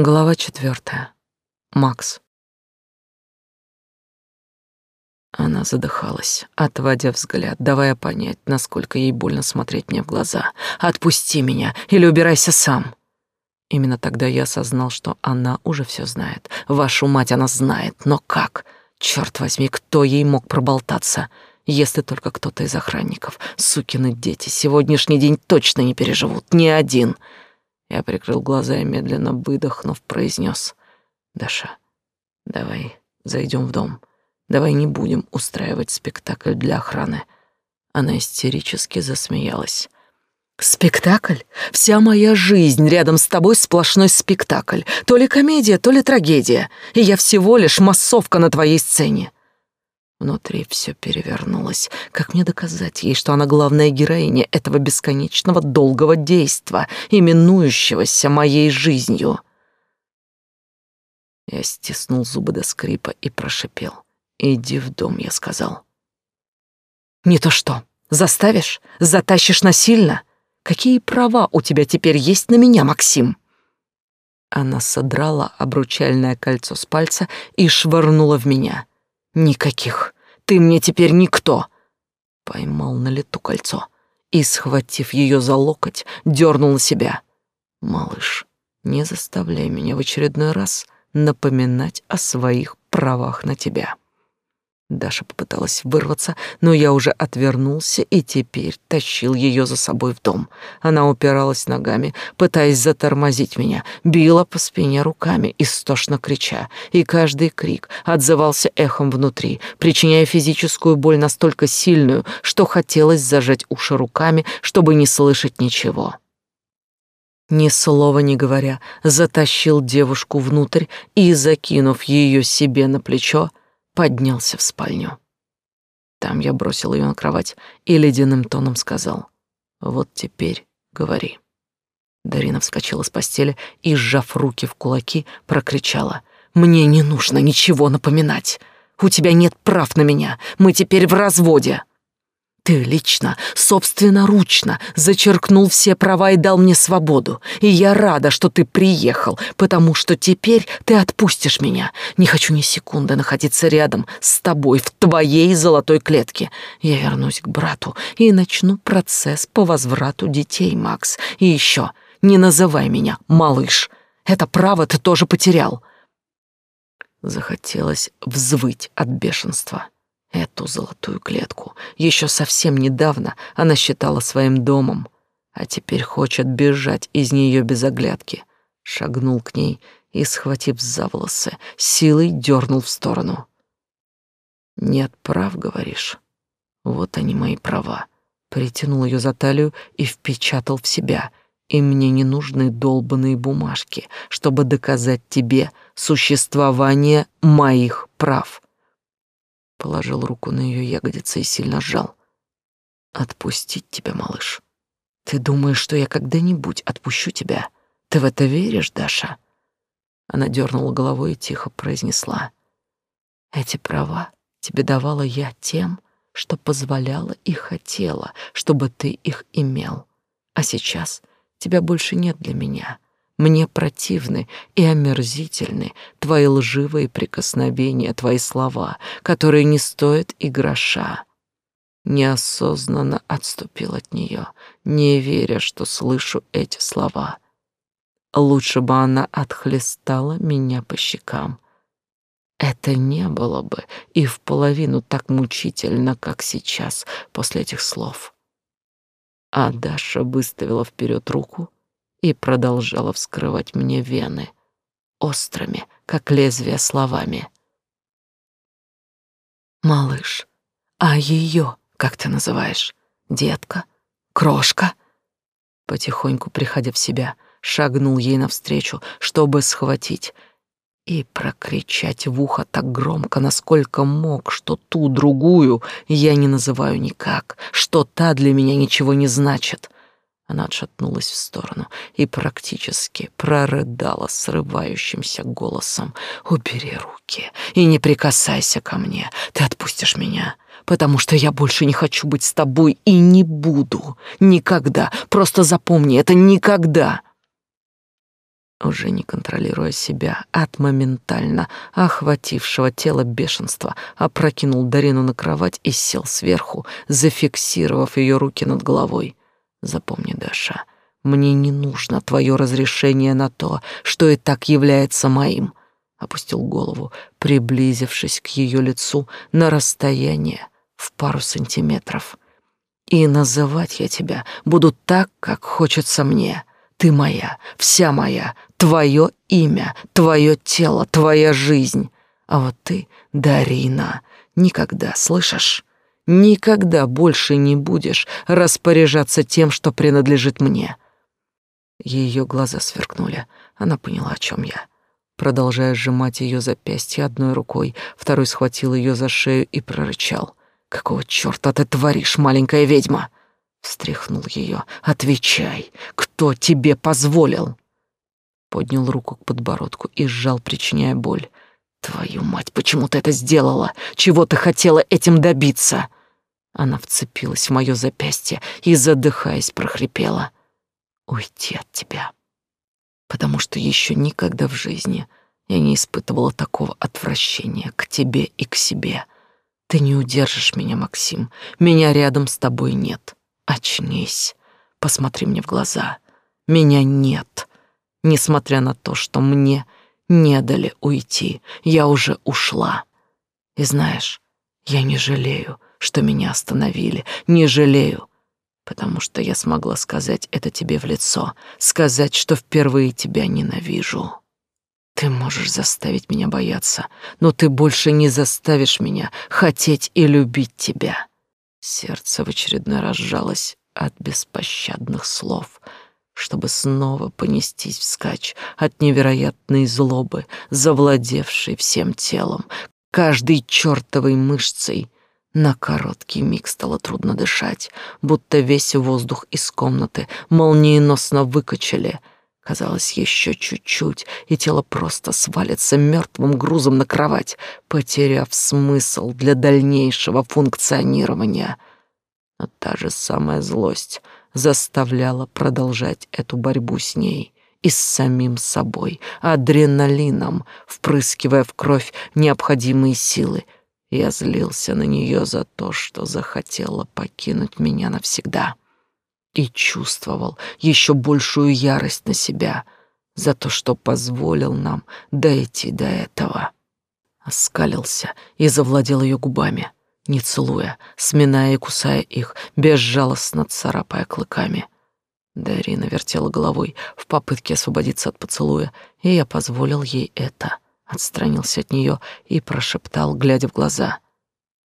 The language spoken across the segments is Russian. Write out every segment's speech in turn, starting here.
Глава четвертая. Макс. Она задыхалась, отводя взгляд, давая понять, насколько ей больно смотреть мне в глаза. «Отпусти меня или убирайся сам!» Именно тогда я осознал, что она уже все знает. Вашу мать она знает, но как? Черт возьми, кто ей мог проболтаться? Если только кто-то из охранников. Сукины дети, сегодняшний день точно не переживут, ни один. Я прикрыл глаза и медленно выдохнув, произнес: "Даша, давай зайдем в дом. Давай не будем устраивать спектакль для охраны". Она истерически засмеялась. Спектакль? Вся моя жизнь рядом с тобой сплошной спектакль. То ли комедия, то ли трагедия. И я всего лишь массовка на твоей сцене. Внутри все перевернулось. Как мне доказать ей, что она главная героиня этого бесконечного долгого действа, именующегося моей жизнью? Я стиснул зубы до скрипа и прошипел. «Иди в дом», — я сказал. «Не то что. Заставишь? Затащишь насильно? Какие права у тебя теперь есть на меня, Максим?» Она содрала обручальное кольцо с пальца и швырнула в меня. Никаких. Ты мне теперь никто. Поймал на лету кольцо и, схватив ее за локоть, дернул на себя. Малыш, не заставляй меня в очередной раз напоминать о своих правах на тебя. Даша попыталась вырваться, но я уже отвернулся и теперь тащил ее за собой в дом. Она упиралась ногами, пытаясь затормозить меня, била по спине руками, истошно крича, и каждый крик отзывался эхом внутри, причиняя физическую боль настолько сильную, что хотелось зажать уши руками, чтобы не слышать ничего. Ни слова не говоря, затащил девушку внутрь и, закинув ее себе на плечо, поднялся в спальню. Там я бросил ее на кровать и ледяным тоном сказал: "Вот теперь говори". Дарина вскочила с постели и, сжав руки в кулаки, прокричала: "Мне не нужно ничего напоминать. У тебя нет прав на меня. Мы теперь в разводе". Ты лично, собственноручно зачеркнул все права и дал мне свободу. И я рада, что ты приехал, потому что теперь ты отпустишь меня. Не хочу ни секунды находиться рядом с тобой в твоей золотой клетке. Я вернусь к брату и начну процесс по возврату детей, Макс. И еще, не называй меня малыш. Это право ты тоже потерял. Захотелось взвыть от бешенства. Эту золотую клетку еще совсем недавно она считала своим домом, а теперь хочет бежать из нее без оглядки. Шагнул к ней и, схватив за волосы, силой дернул в сторону. «Нет прав, говоришь? Вот они мои права». Притянул ее за талию и впечатал в себя. И мне не нужны долбанные бумажки, чтобы доказать тебе существование моих прав. Положил руку на ее ягодицы и сильно сжал. Отпустить тебя, малыш. Ты думаешь, что я когда-нибудь отпущу тебя? Ты в это веришь, Даша? Она дернула головой и тихо произнесла: Эти права тебе давала я тем, что позволяла и хотела, чтобы ты их имел. А сейчас тебя больше нет для меня. Мне противны и омерзительны твои лживые прикосновения, твои слова, которые не стоят и гроша. Неосознанно отступил от нее, не веря, что слышу эти слова. Лучше бы она отхлестала меня по щекам. Это не было бы и в половину так мучительно, как сейчас после этих слов. А Даша выставила вперед руку, и продолжала вскрывать мне вены острыми, как лезвие словами. «Малыш, а ее, как ты называешь? Детка? Крошка?» Потихоньку, приходя в себя, шагнул ей навстречу, чтобы схватить и прокричать в ухо так громко, насколько мог, что ту другую я не называю никак, что та для меня ничего не значит — она отшатнулась в сторону и практически прорыдала срывающимся голосом. «Убери руки и не прикасайся ко мне. Ты отпустишь меня, потому что я больше не хочу быть с тобой и не буду. Никогда. Просто запомни это никогда». уже не контролируя себя от моментально охватившего тело бешенства, опрокинул Дарину на кровать и сел сверху, зафиксировав ее руки над головой. Запомни, Даша, мне не нужно твое разрешение на то, что и так является моим. Опустил голову, приблизившись к ее лицу на расстояние в пару сантиметров. И называть я тебя буду так, как хочется мне. Ты моя, вся моя, твое имя, твое тело, твоя жизнь. А вот ты, Дарина, никогда, слышишь? Никогда больше не будешь распоряжаться тем, что принадлежит мне. Ее глаза сверкнули. Она поняла, о чем я. Продолжая сжимать ее запястье одной рукой, второй схватил ее за шею и прорычал. «Какого черта ты творишь, маленькая ведьма?» Встряхнул ее. «Отвечай, кто тебе позволил?» Поднял руку к подбородку и сжал, причиняя боль. «Твою мать, почему ты это сделала? Чего ты хотела этим добиться?» Она вцепилась в мое запястье и, задыхаясь, прохрипела. «Уйти от тебя» потому что еще никогда в жизни я не испытывала такого отвращения к тебе и к себе. Ты не удержишь меня, Максим. Меня рядом с тобой нет. Очнись. Посмотри мне в глаза. Меня нет. Несмотря на то, что мне не дали уйти, я уже ушла. И знаешь, я не жалею, что меня остановили, не жалею, потому что я смогла сказать это тебе в лицо, сказать, что впервые тебя ненавижу. Ты можешь заставить меня бояться, но ты больше не заставишь меня хотеть и любить тебя. Сердце в очередной раз сжалось от беспощадных слов, чтобы снова понестись вскачь от невероятной злобы, завладевшей всем телом, каждой чертовой мышцей — на короткий миг стало трудно дышать, будто весь воздух из комнаты молниеносно выкачали. Казалось, еще чуть-чуть, и тело просто свалится мертвым грузом на кровать, потеряв смысл для дальнейшего функционирования. Но та же самая злость заставляла продолжать эту борьбу с ней и с самим собой, адреналином, впрыскивая в кровь необходимые силы — я злился на нее за то, что захотела покинуть меня навсегда. И чувствовал еще большую ярость на себя за то, что позволил нам дойти до этого. Оскалился и завладел ее губами, не целуя, сминая и кусая их, безжалостно царапая клыками. Дарина вертела головой в попытке освободиться от поцелуя, и я позволил ей это — отстранился от нее и прошептал, глядя в глаза.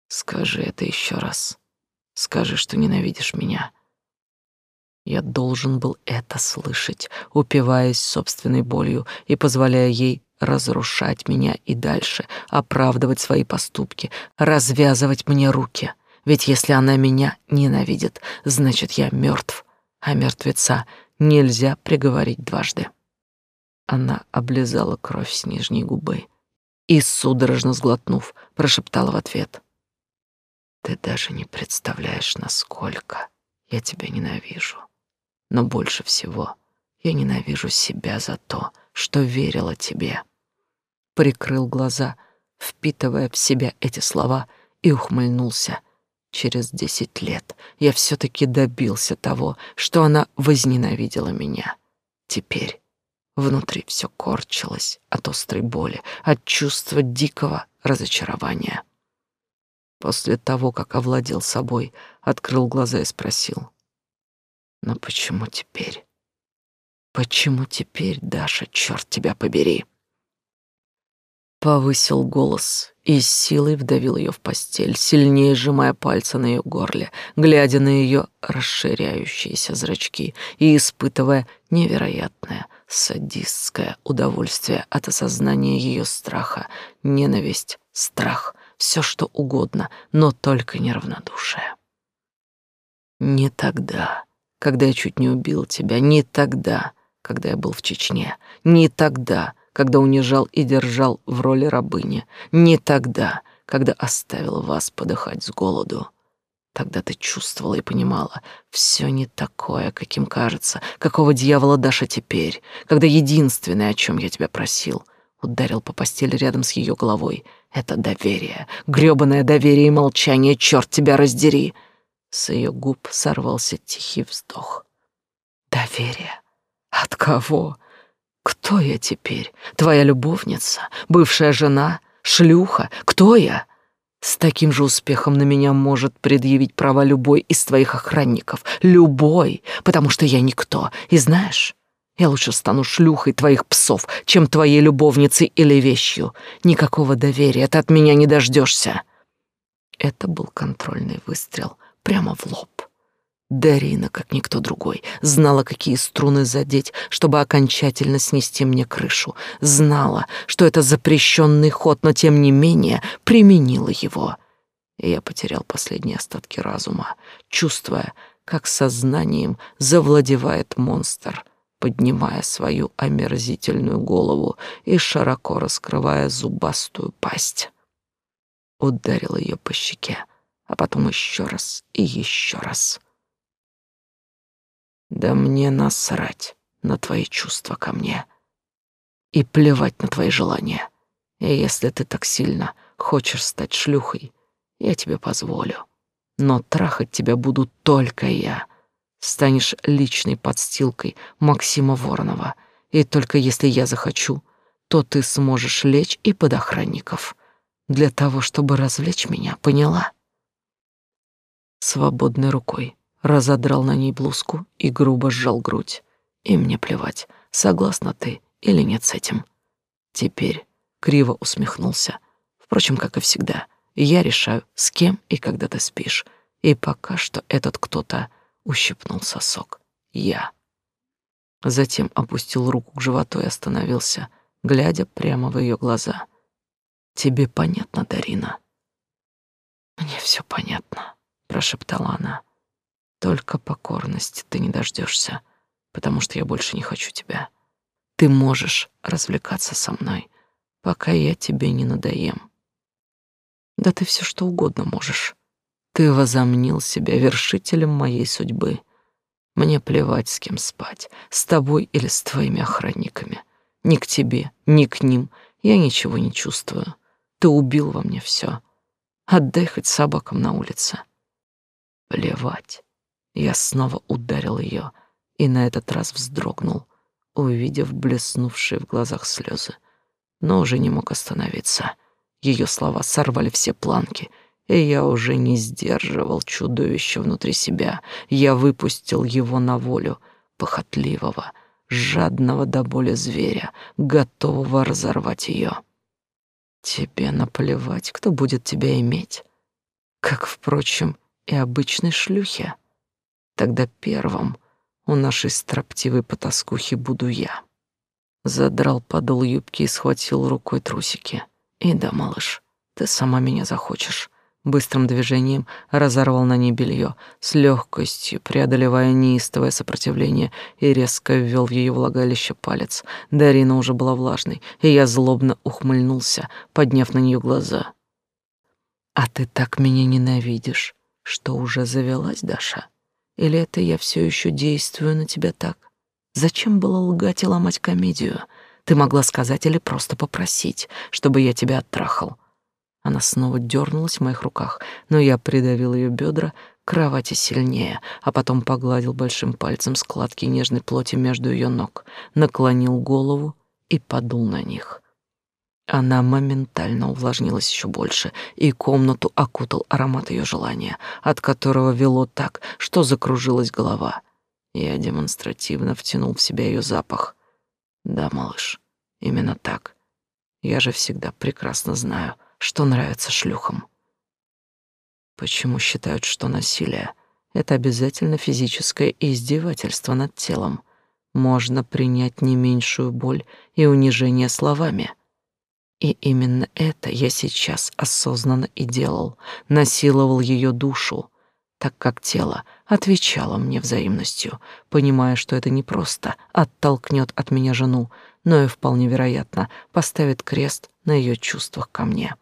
«Скажи это еще раз. Скажи, что ненавидишь меня». Я должен был это слышать, упиваясь собственной болью и позволяя ей разрушать меня и дальше, оправдывать свои поступки, развязывать мне руки. Ведь если она меня ненавидит, значит, я мертв, а мертвеца нельзя приговорить дважды. Она облизала кровь с нижней губы и, судорожно сглотнув, прошептала в ответ. «Ты даже не представляешь, насколько я тебя ненавижу. Но больше всего я ненавижу себя за то, что верила тебе». Прикрыл глаза, впитывая в себя эти слова, и ухмыльнулся. Через десять лет я все-таки добился того, что она возненавидела меня. Теперь Внутри все корчилось от острой боли, от чувства дикого разочарования. После того, как овладел собой, открыл глаза и спросил. «Но почему теперь? Почему теперь, Даша, черт тебя побери?» Повысил голос и силой вдавил ее в постель, сильнее сжимая пальцы на ее горле, глядя на ее расширяющиеся зрачки и испытывая невероятное садистское удовольствие от осознания ее страха, ненависть, страх, все что угодно, но только не равнодушие. Не тогда, когда я чуть не убил тебя, не тогда, когда я был в Чечне, не тогда, когда унижал и держал в роли рабыни, не тогда, когда оставил вас подыхать с голоду. Тогда ты чувствовала и понимала, все не такое, каким кажется. Какого дьявола Даша теперь, когда единственное, о чем я тебя просил, ударил по постели рядом с ее головой, это доверие, грёбаное доверие и молчание, черт тебя раздери. С ее губ сорвался тихий вздох. Доверие? От кого? Кто я теперь? Твоя любовница? Бывшая жена? Шлюха? Кто я? С таким же успехом на меня может предъявить права любой из твоих охранников. Любой, потому что я никто. И знаешь, я лучше стану шлюхой твоих псов, чем твоей любовницей или вещью. Никакого доверия ты от меня не дождешься. Это был контрольный выстрел прямо в лоб. Дарина, как никто другой, знала, какие струны задеть, чтобы окончательно снести мне крышу. Знала, что это запрещенный ход, но тем не менее применила его. И я потерял последние остатки разума, чувствуя, как сознанием завладевает монстр, поднимая свою омерзительную голову и широко раскрывая зубастую пасть. Ударил ее по щеке, а потом еще раз и еще раз — да мне насрать на твои чувства ко мне. И плевать на твои желания. И если ты так сильно хочешь стать шлюхой, я тебе позволю. Но трахать тебя буду только я. Станешь личной подстилкой Максима Воронова. И только если я захочу, то ты сможешь лечь и под охранников. Для того, чтобы развлечь меня, поняла? Свободной рукой разодрал на ней блузку и грубо сжал грудь. И мне плевать, согласна ты или нет с этим. Теперь криво усмехнулся. Впрочем, как и всегда, я решаю, с кем и когда ты спишь. И пока что этот кто-то ущипнул сосок. Я. Затем опустил руку к животу и остановился, глядя прямо в ее глаза. «Тебе понятно, Дарина?» «Мне все понятно», — прошептала она. Только покорности ты не дождешься, потому что я больше не хочу тебя. Ты можешь развлекаться со мной, пока я тебе не надоем. Да ты все что угодно можешь. Ты возомнил себя вершителем моей судьбы. Мне плевать, с кем спать, с тобой или с твоими охранниками. Ни к тебе, ни к ним я ничего не чувствую. Ты убил во мне все. Отдай хоть собакам на улице. Плевать. Я снова ударил ее и на этот раз вздрогнул, увидев блеснувшие в глазах слезы, но уже не мог остановиться. Ее слова сорвали все планки, и я уже не сдерживал чудовище внутри себя. Я выпустил его на волю, похотливого, жадного до боли зверя, готового разорвать ее. Тебе наплевать, кто будет тебя иметь, как, впрочем, и обычной шлюхе. Тогда первым у нашей строптивой потаскухи буду я. Задрал подол юбки и схватил рукой трусики. И да, малыш, ты сама меня захочешь. Быстрым движением разорвал на ней белье, с легкостью преодолевая неистовое сопротивление, и резко ввел в ее влагалище палец. Дарина уже была влажной, и я злобно ухмыльнулся, подняв на нее глаза. «А ты так меня ненавидишь, что уже завелась, Даша?» Или это я все еще действую на тебя так? Зачем было лгать и ломать комедию? Ты могла сказать или просто попросить, чтобы я тебя оттрахал. Она снова дернулась в моих руках, но я придавил ее бедра кровати сильнее, а потом погладил большим пальцем складки нежной плоти между ее ног, наклонил голову и подул на них. Она моментально увлажнилась еще больше, и комнату окутал аромат ее желания, от которого вело так, что закружилась голова. Я демонстративно втянул в себя ее запах. Да, малыш, именно так. Я же всегда прекрасно знаю, что нравится шлюхам. Почему считают, что насилие — это обязательно физическое издевательство над телом? Можно принять не меньшую боль и унижение словами — и именно это я сейчас осознанно и делал, насиловал ее душу, так как тело отвечало мне взаимностью, понимая, что это не просто оттолкнет от меня жену, но и вполне вероятно поставит крест на ее чувствах ко мне.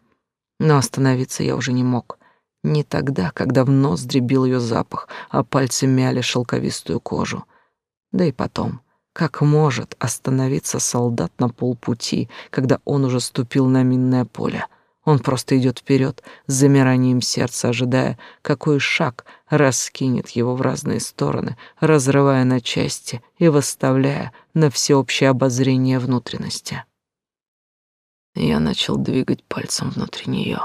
Но остановиться я уже не мог. Не тогда, когда в нос дребил ее запах, а пальцы мяли шелковистую кожу. Да и потом, как может остановиться солдат на полпути, когда он уже ступил на минное поле? Он просто идет вперед с замиранием сердца, ожидая, какой шаг раскинет его в разные стороны, разрывая на части и выставляя на всеобщее обозрение внутренности. Я начал двигать пальцем внутри нее.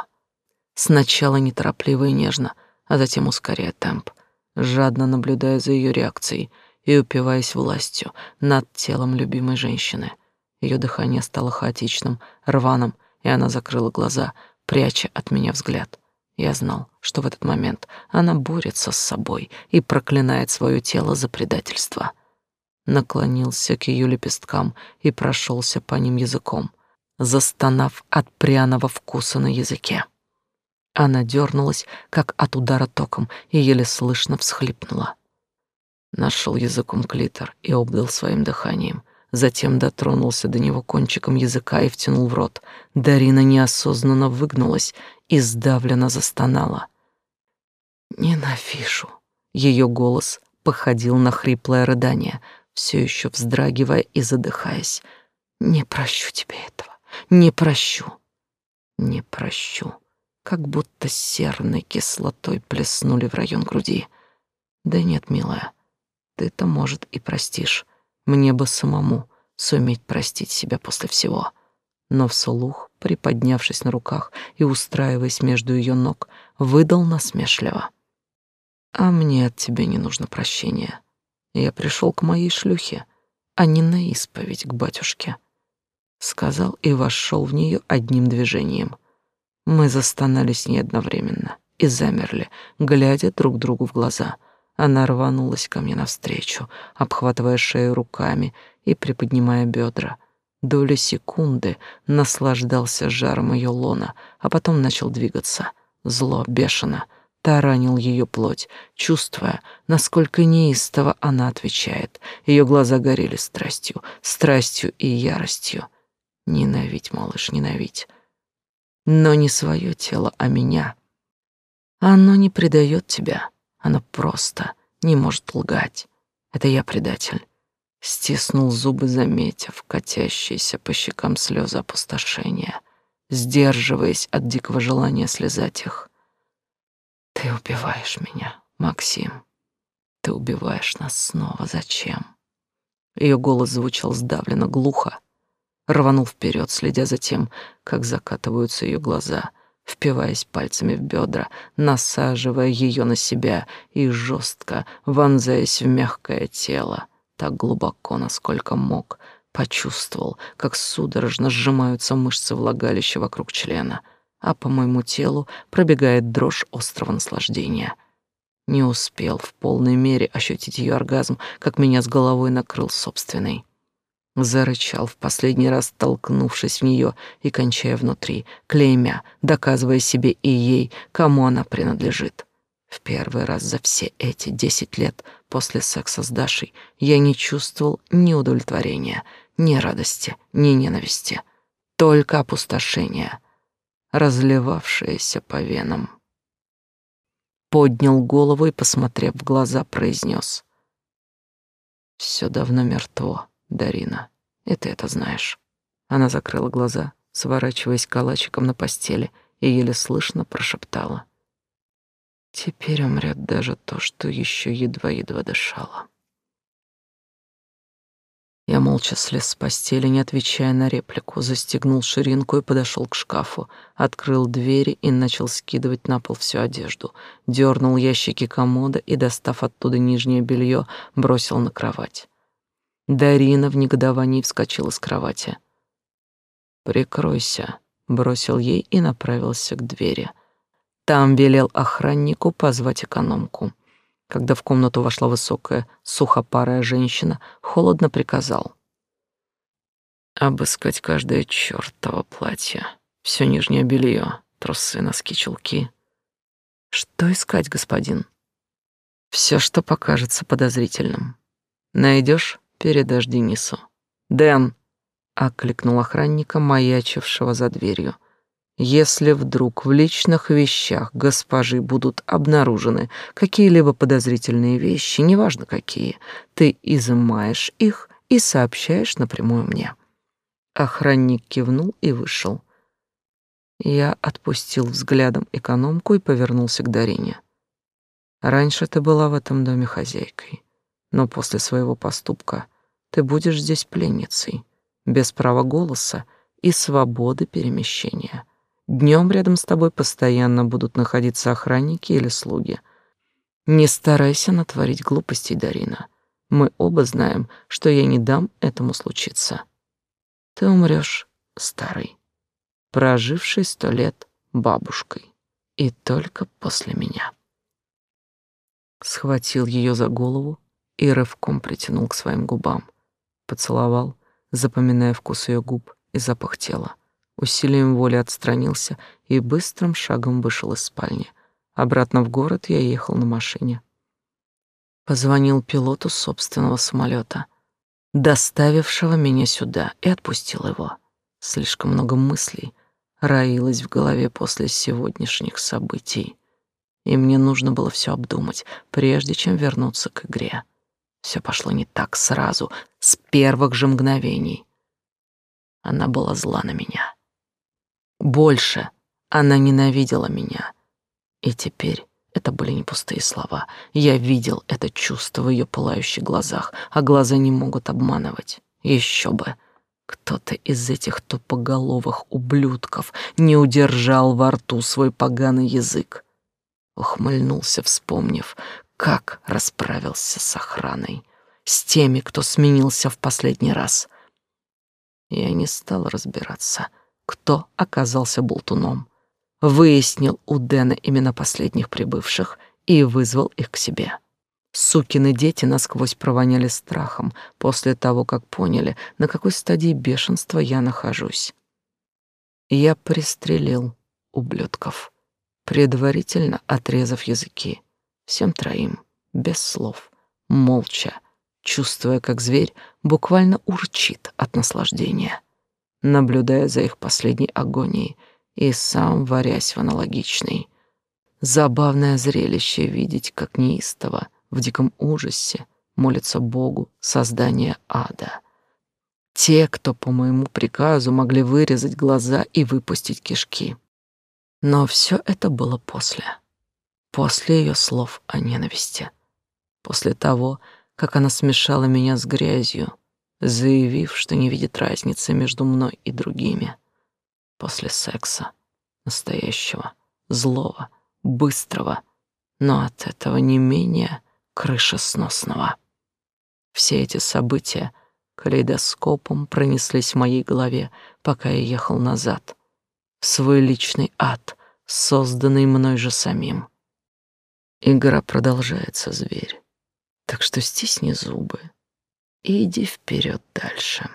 Сначала неторопливо и нежно, а затем ускоряя темп, жадно наблюдая за ее реакцией и упиваясь властью над телом любимой женщины. Ее дыхание стало хаотичным, рваным, и она закрыла глаза, пряча от меня взгляд. Я знал, что в этот момент она борется с собой и проклинает свое тело за предательство. Наклонился к ее лепесткам и прошелся по ним языком, застонав от пряного вкуса на языке. Она дернулась, как от удара током, и еле слышно всхлипнула. Нашел языком клитор и обдал своим дыханием. Затем дотронулся до него кончиком языка и втянул в рот. Дарина неосознанно выгнулась и сдавленно застонала. «Ненавижу!» Ее голос походил на хриплое рыдание, все еще вздрагивая и задыхаясь. «Не прощу тебе этого! Не прощу. Не прощу. Как будто серной кислотой плеснули в район груди. Да нет, милая, ты-то, может, и простишь. Мне бы самому суметь простить себя после всего. Но вслух, приподнявшись на руках и устраиваясь между ее ног, выдал насмешливо. «А мне от тебя не нужно прощения. Я пришел к моей шлюхе, а не на исповедь к батюшке сказал и вошел в нее одним движением. Мы застонали с ней одновременно и замерли, глядя друг другу в глаза. Она рванулась ко мне навстречу, обхватывая шею руками и приподнимая бедра. Доли секунды наслаждался жаром ее лона, а потом начал двигаться. Зло, бешено, таранил ее плоть, чувствуя, насколько неистово она отвечает. Ее глаза горели страстью, страстью и яростью. Ненавидь, малыш, ненавидь. Но не свое тело, а меня. Оно не предает тебя. Оно просто не может лгать. Это я предатель. Стиснул зубы, заметив катящиеся по щекам слезы опустошения, сдерживаясь от дикого желания слезать их. Ты убиваешь меня, Максим. Ты убиваешь нас снова. Зачем? Ее голос звучал сдавленно, глухо, рванул вперед, следя за тем, как закатываются ее глаза, впиваясь пальцами в бедра, насаживая ее на себя и жестко вонзаясь в мягкое тело, так глубоко, насколько мог, почувствовал, как судорожно сжимаются мышцы влагалища вокруг члена, а по моему телу пробегает дрожь острого наслаждения. Не успел в полной мере ощутить ее оргазм, как меня с головой накрыл собственный. Зарычал в последний раз, толкнувшись в нее и кончая внутри, клеймя, доказывая себе и ей, кому она принадлежит. В первый раз за все эти десять лет после секса с Дашей я не чувствовал ни удовлетворения, ни радости, ни ненависти, только опустошение, разливавшееся по венам. Поднял голову и, посмотрев в глаза, произнес: «Все давно мертво». Дарина, и ты это знаешь. Она закрыла глаза, сворачиваясь калачиком на постели, и еле слышно прошептала. Теперь умрет даже то, что еще едва-едва дышало. Я молча слез с постели, не отвечая на реплику, застегнул ширинку и подошел к шкафу, открыл двери и начал скидывать на пол всю одежду, дернул ящики комода и, достав оттуда нижнее белье, бросил на кровать. Дарина в негодовании вскочила с кровати. «Прикройся», — бросил ей и направился к двери. Там велел охраннику позвать экономку. Когда в комнату вошла высокая, сухопарая женщина, холодно приказал. «Обыскать каждое чёртово платье, все нижнее белье, трусы, носки, чулки. Что искать, господин? Все, что покажется подозрительным. Найдешь? Передашь Денису. Дэн, окликнул охранника, маячившего за дверью. Если вдруг в личных вещах госпожи будут обнаружены какие-либо подозрительные вещи, неважно какие, ты изымаешь их и сообщаешь напрямую мне. Охранник кивнул и вышел. Я отпустил взглядом экономку и повернулся к Дарине. Раньше ты была в этом доме хозяйкой, но после своего поступка ты будешь здесь пленницей, без права голоса и свободы перемещения. Днем рядом с тобой постоянно будут находиться охранники или слуги. Не старайся натворить глупостей, Дарина. Мы оба знаем, что я не дам этому случиться. Ты умрешь старый, проживший сто лет бабушкой, и только после меня. Схватил ее за голову и рывком притянул к своим губам, поцеловал, запоминая вкус ее губ и запах тела. Усилием воли отстранился и быстрым шагом вышел из спальни. Обратно в город я ехал на машине. Позвонил пилоту собственного самолета, доставившего меня сюда, и отпустил его. Слишком много мыслей роилось в голове после сегодняшних событий, и мне нужно было все обдумать, прежде чем вернуться к игре. Все пошло не так сразу, с первых же мгновений. Она была зла на меня. Больше она ненавидела меня. И теперь это были не пустые слова. Я видел это чувство в ее пылающих глазах, а глаза не могут обманывать. Еще бы. Кто-то из этих тупоголовых ублюдков не удержал во рту свой поганый язык. Ухмыльнулся, вспомнив, как расправился с охраной, с теми, кто сменился в последний раз. Я не стал разбираться, кто оказался болтуном. Выяснил у Дэна имена последних прибывших и вызвал их к себе. Сукины дети насквозь провоняли страхом после того, как поняли, на какой стадии бешенства я нахожусь. Я пристрелил ублюдков, предварительно отрезав языки. Всем троим, без слов, молча, чувствуя, как зверь буквально урчит от наслаждения, наблюдая за их последней агонией и сам варясь в аналогичной. Забавное зрелище видеть, как неистово, в диком ужасе, молится Богу создания ада. Те, кто по моему приказу могли вырезать глаза и выпустить кишки. Но все это было после после ее слов о ненависти, после того, как она смешала меня с грязью, заявив, что не видит разницы между мной и другими, после секса, настоящего, злого, быстрого, но от этого не менее крышесносного. Все эти события калейдоскопом пронеслись в моей голове, пока я ехал назад, в свой личный ад, созданный мной же самим. Игра продолжается, зверь. Так что стисни зубы и иди вперед дальше.